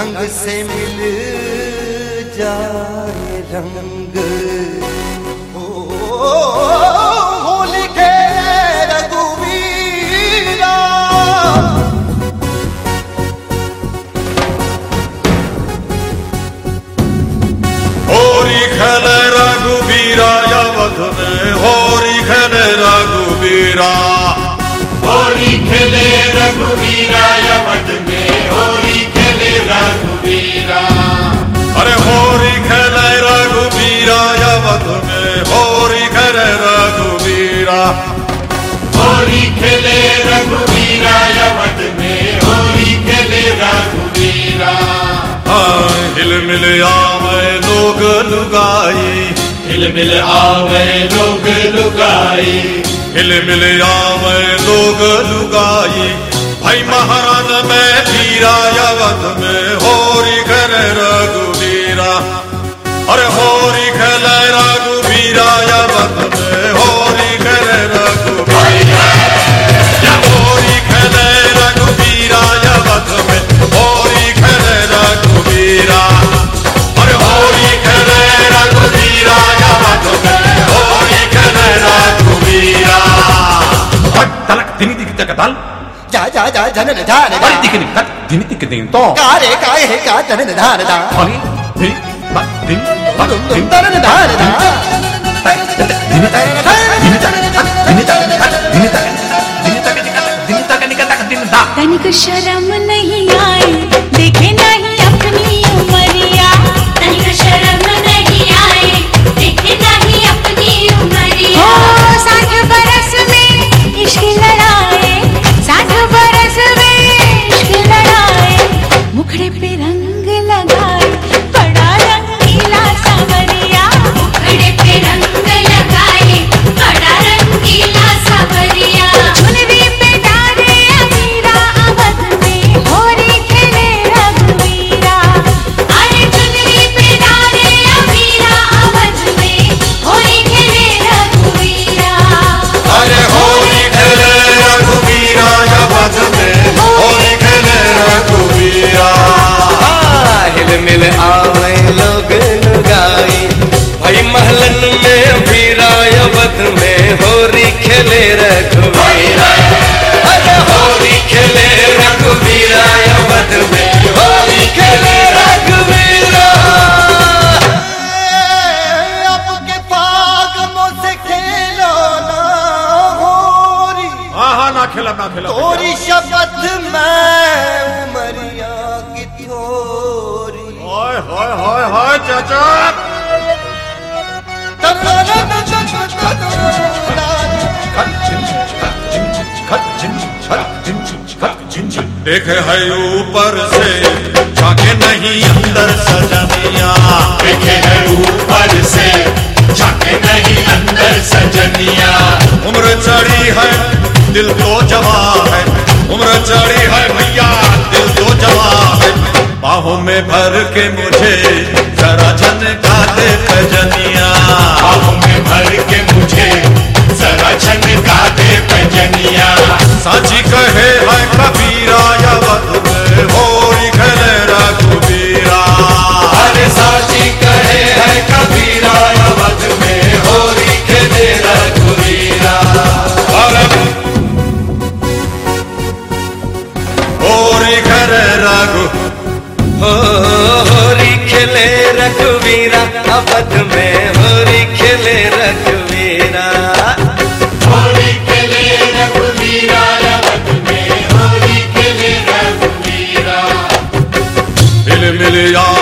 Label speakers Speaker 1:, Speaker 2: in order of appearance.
Speaker 1: रंग से मिल जाए रंग। हो होली के रघुवीरा।
Speaker 2: होरी खेले रघुबीरा अवध में होरी खेले रघुबीरा
Speaker 3: होली खेले रघुवीरा यवत में होली खेले रघुवीरा।
Speaker 2: अरे होरी खेले रघुबीरा अवध में होरी खेले रघुबीरा
Speaker 3: होली खेले रघुवीरा यवत में होली खेले रघुवीरा।
Speaker 2: हाँ हिल मिल आवे लोग लुगाई।
Speaker 3: हिल मिल आवे लोग लुगाई।
Speaker 2: हिल मिल आवे लोग लुगाई। भाई महाराज में
Speaker 4: dik tak
Speaker 1: जा जा जा जनन धान
Speaker 4: Bali dik ni kat dini dik ding to.
Speaker 1: कारे काय है का जनन धान धा
Speaker 4: Bali dini bat dini bat
Speaker 1: दुम दुम
Speaker 4: dini
Speaker 1: तरन धान धा
Speaker 4: dini tak dini tak dini tak dini tak dini tak dini tak dini tak dini tak.
Speaker 5: तनिक शर्म नहीं आई
Speaker 6: संग मिल आवे लोग लुगाई। भाई महलन में वीरा अवध में होरी खेले रखवाई अरे होरी खेले रघुवीरा अवध में होरी खेले रघुवीरा
Speaker 1: खेला ना
Speaker 2: खेला
Speaker 1: तोरी शब्द मैं मरी
Speaker 2: हाय देखे है ऊपर से झाके नहीं अंदर सजनिया।
Speaker 3: देखे है ऊपर से झाके नहीं अंदर सजनिया।
Speaker 2: उम्र चढ़ी है, दिल तो जवा है। उम्र चढ़ी है भैया। बाहों में भर के मुझे जरा झनका दे रघुवीरा अवध में होरी खेले
Speaker 6: रघुवीरा।
Speaker 2: होरी
Speaker 6: में खेले रघुवीरा। मिल मिल यार